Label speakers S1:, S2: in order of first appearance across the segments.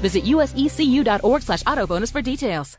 S1: Visit usecu.org slash auto bonus for details.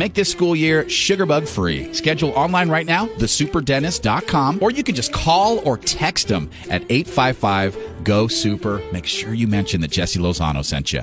S2: Make this school year sugarbug free. Schedule online right now, thesuperdentist.com, or you can just call or text them at 855 GO SUPER. Make sure you mention that Jesse Lozano sent you.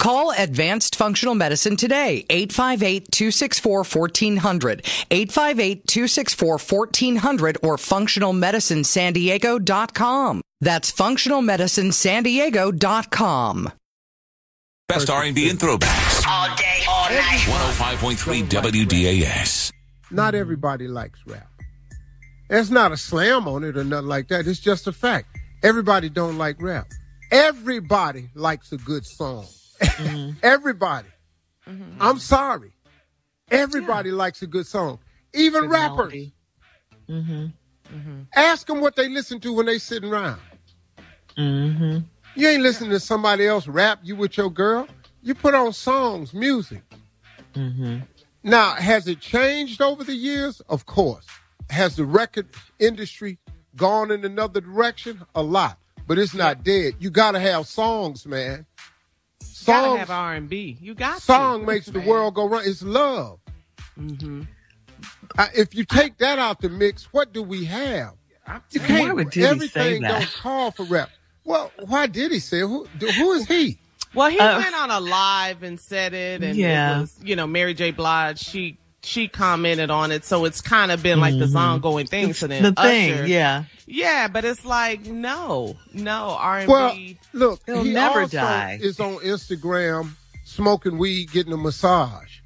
S3: Call Advanced Functional Medicine today, 858-264-1400, 858-264-1400 or functionalmedicinesandiego.com. That's functionalmedicinesandiego.com.
S4: Best R&B and throwbacks.
S5: All day, all night.
S4: 105.3 WDAS.
S6: Not everybody likes rap. There's not a slam on it or nothing like that. It's just a fact. Everybody don't like rap. Everybody likes a good song. Mm-hmm. Everybody. Mm-hmm. I'm sorry. Everybody yeah. likes a good song. Even good rappers. Mm-hmm. Ask them what they listen to when they sitting around.
S7: Mm-hmm.
S6: You ain't listening to somebody else rap. You with your girl. You put on songs, music.
S7: Mm-hmm.
S6: Now, has it changed over the years? Of course. Has the record industry gone in another direction? A lot, but it's not dead. You got to have songs, man.
S7: Songs have R and B. You got
S6: song
S7: to.
S6: makes the world go round. It's love.
S7: Mm-hmm.
S6: Uh, if you take that out the mix, what do we have?
S7: You can't. Why would
S6: everything
S7: don't
S6: call for rap. Well, why did he say? Who who is he?
S7: Well, he uh, went on a live and said it, and yeah. it was you know Mary J. Blige. She she commented on it, so it's kind of been like mm-hmm. this ongoing thing. So then the Usher, thing, yeah, yeah, but it's like no, no R and
S6: B. Well, look,
S7: he'll
S6: he
S7: never
S6: also
S7: die.
S6: Is on Instagram smoking weed, getting a massage.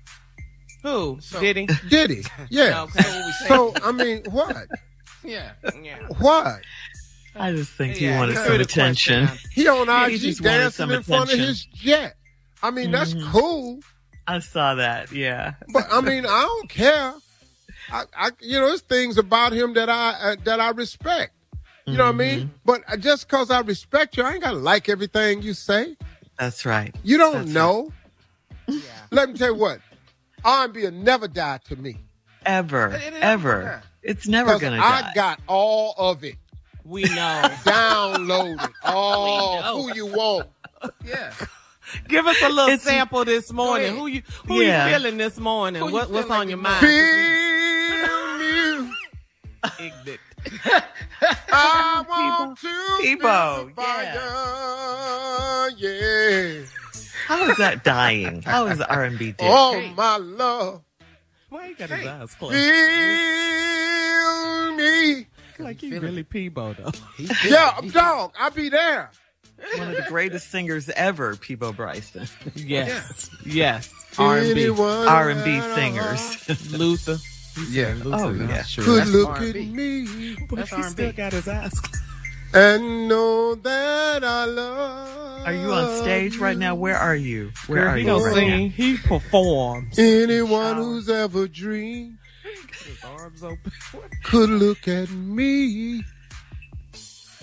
S7: Who so, did he?
S6: Did he? Yeah. okay. so I mean, what?
S7: Yeah. Yeah.
S6: What?
S7: I just think yeah, he wanted some attention.
S6: He on IG yeah, dancing in front of his jet. I mean, mm-hmm. that's cool.
S7: I saw that. Yeah.
S6: But I mean, I don't care. I, I you know, there's things about him that I uh, that I respect. You mm-hmm. know what I mean? Mm-hmm. But uh, just because I respect you, I ain't gotta like everything you say.
S7: That's right.
S6: You don't
S7: That's
S6: know. Right. Yeah. Let me tell you what. R&B will never die to me.
S7: Ever, ever. It's never gonna die.
S6: I got all of it.
S7: We know.
S6: Downloaded. All know. who you want.
S7: Yeah. Give us a little it's, sample this morning. Who you who yeah. you feeling this morning? What, what's on your mind?
S6: Feel
S7: you.
S6: I want to
S7: People.
S6: Yeah. yeah.
S7: How is that dying? How is R and B
S6: dying? Oh my love.
S7: Why you got his eyes closed?
S6: Feel me.
S7: like he really Peabo though.
S6: yeah, dog. I'll be there.
S5: One of the greatest singers ever, Peabo Bryson.
S7: Yes, yes.
S5: R&B, R&B singers.
S7: Luther.
S6: Yeah.
S7: Luther,
S5: oh yeah.
S6: Sure. Could look R&B. at me.
S7: But That's he R&B. still got his ass.
S6: And know that I love.
S5: Are you on stage right now? Where are you? Where
S7: Girl,
S5: are
S7: he
S5: you?
S7: Don't
S5: right
S7: sing.
S5: now?
S7: He performs.
S6: Anyone who's ever dreamed
S7: his arms open.
S6: could look at me.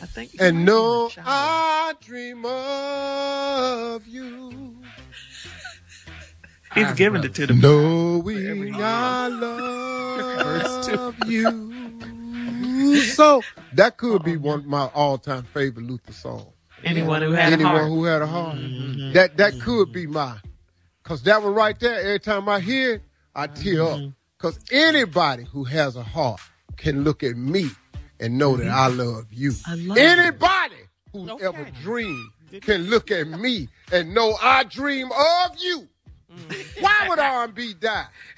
S5: I think
S6: and know I dream of you.
S5: He's giving it to the
S6: knowing I love you. So that could be one of my all-time favorite Luther songs.
S5: Anyone who had
S6: anyone
S5: a heart.
S6: who had a heart. Mm-hmm. That that could be mine, cause that one right there. Every time I hear it, I tear mm-hmm. up. Cause anybody who has a heart can look at me and know that I love you.
S5: I love
S6: Anybody who's
S7: Okay.
S6: ever dreamed can look at me and know I dream of you.
S5: Mm.
S6: Why would R&B die?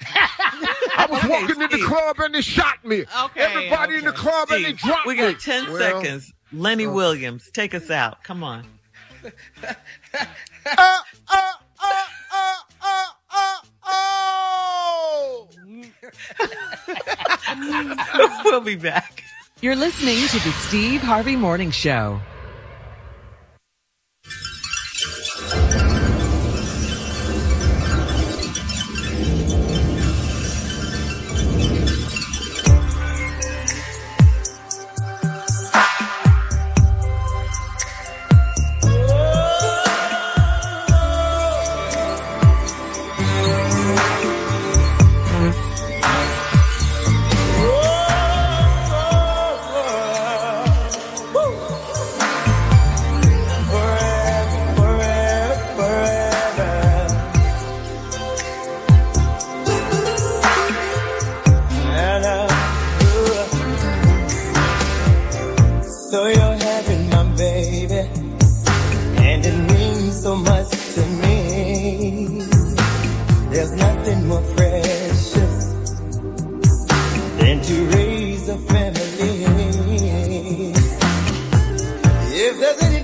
S6: I was walking in the club and they shot me.
S7: Okay,
S6: Everybody in the
S7: okay.
S6: club and they
S5: Steve,
S6: dropped
S5: we
S6: me.
S5: got 10
S6: Well,
S5: seconds. Lenny Williams, take us out. Come on.
S6: Uh, uh, uh, uh, uh, uh, oh!
S5: we'll be back.
S8: You're listening to the Steve Harvey Morning Show.
S1: If there's any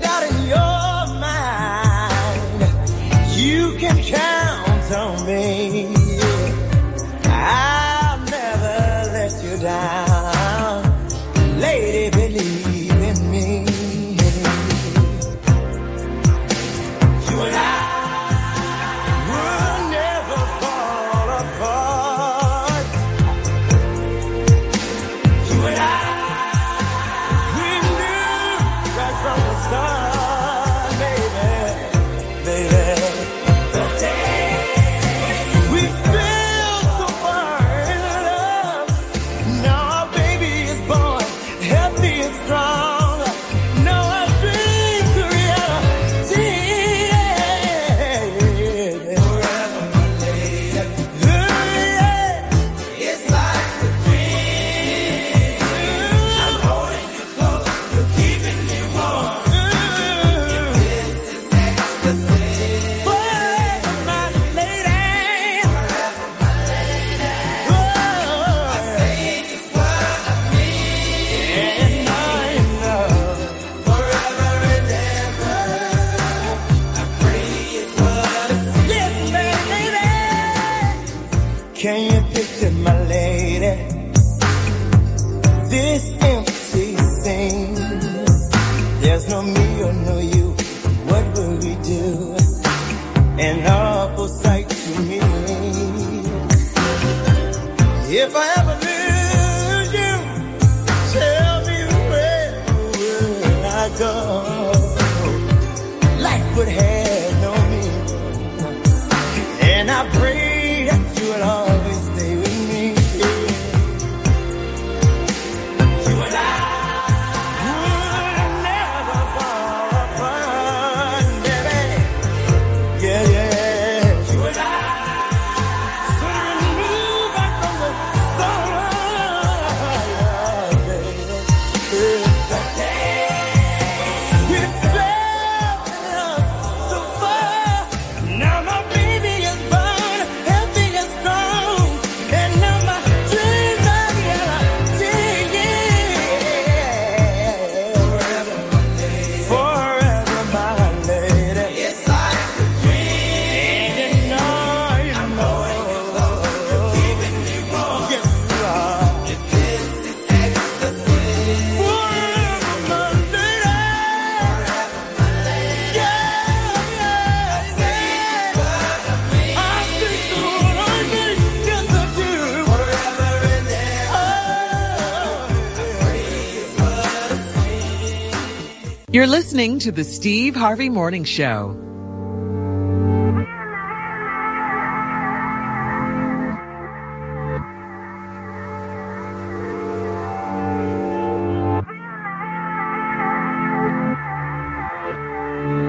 S1: You're
S9: listening to the Steve Harvey Morning Show.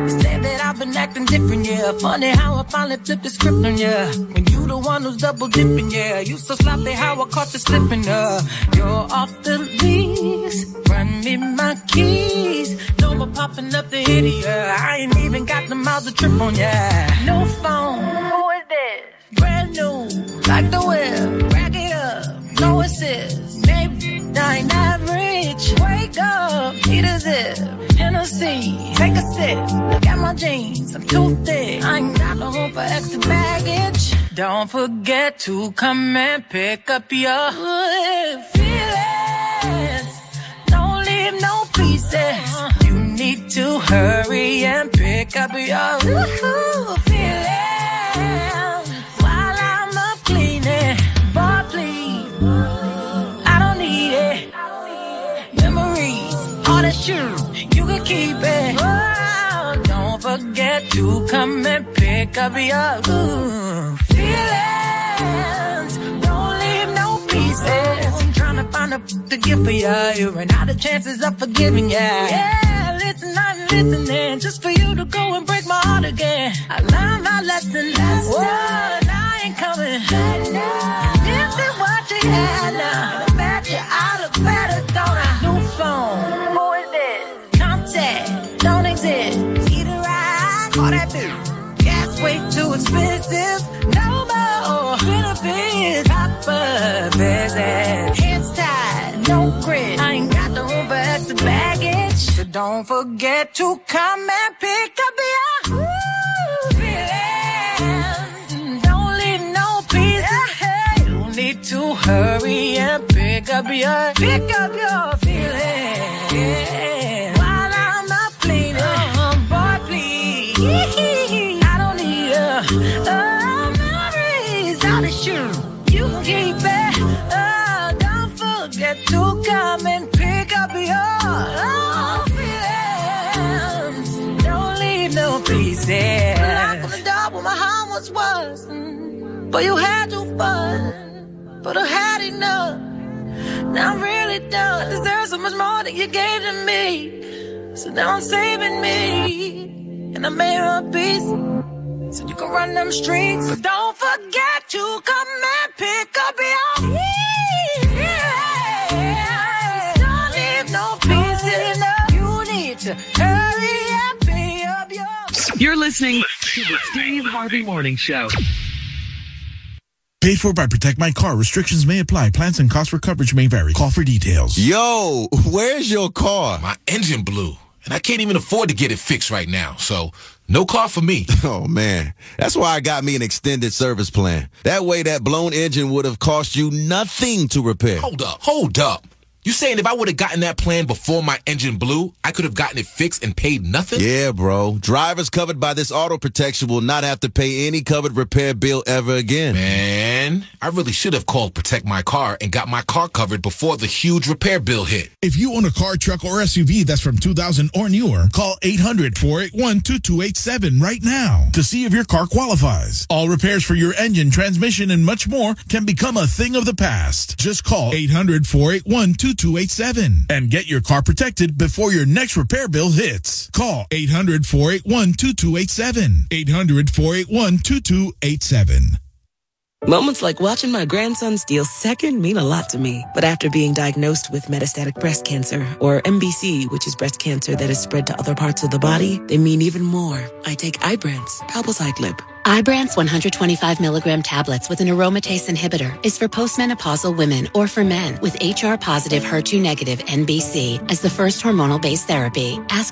S10: Say that I've been acting different, yeah. Funny how I finally flipped the script on yeah. When you the one who's double dipping, yeah. You so sloppy how I caught you slipping, uh. You're off the lease, run me my keys. More popping up the idiot. I ain't even got the miles to trip on, yeah. No phone, who is this? Brand new, like the whip, rack it up, no assist. Maybe I ain't average. Wake up, need a zip. Hennessy, take a sip. Look at my jeans, I'm too thick. I ain't got no room for extra baggage. Don't forget to come and pick up your feelings. Don't leave no pieces. You to hurry and pick up your feelings. While I'm up cleaning, boy, please. I don't need it. Memories, all that shit you can keep it. Don't forget to come and pick up your ooh, feelings. Don't leave no pieces. I'm trying to find a to give for you. You ran out of chances of forgiving you. Yeah, I'm listening just for you to go and break my heart again. I learned my lesson last time. I ain't coming. This is what you had now. I bet you out of don't forget to come and pick up your feelings. Don't leave no pieces. You need to hurry and pick up your, pick up your Knock on the door where my heart once was. But you had your fun. But I had enough. Now I'm really done. Deserve so much more than you gave to me. So now I'm saving me and I made her a piece. So you can run them streets. But don't forget to come and pick up your yeah.
S9: You're listening to the Steve Harvey Morning Show.
S11: Paid for by Protect My Car. Restrictions may apply. Plans and costs for coverage may vary. Call for details.
S12: Yo, where's your car?
S4: My engine blew and I can't even afford to get it fixed right now. So no car for me.
S12: Oh man, that's why I got me an extended service plan. That way that blown engine would have cost you nothing to repair.
S4: Hold up, hold up. You saying if I would have gotten that plan before my engine blew, I could have gotten it fixed and paid nothing?
S12: Yeah, bro. Drivers covered by this auto protection will not have to pay any covered repair bill ever again.
S4: Man, I really should have called Protect My Car and got my car covered before the huge repair bill hit.
S11: If you own a car, truck, or SUV that's from 2000 or newer, call 800 481 2287 right now to see if your car qualifies. All repairs for your engine, transmission, and much more can become a thing of the past. Just call 800 481 2287 and get your car protected before your next repair bill hits. Call 800 481 2287. 800 481 2287.
S13: Moments like watching my grandson steal second mean a lot to me. But after being diagnosed with metastatic breast cancer, or MBC, which is breast cancer that is spread to other parts of the body, they mean even more. I take Ibrance, palbociclib.
S14: Ibrance 125 milligram tablets with an aromatase inhibitor is for postmenopausal women or for men with HR positive HER2 negative MBC as the first hormonal based therapy. Ask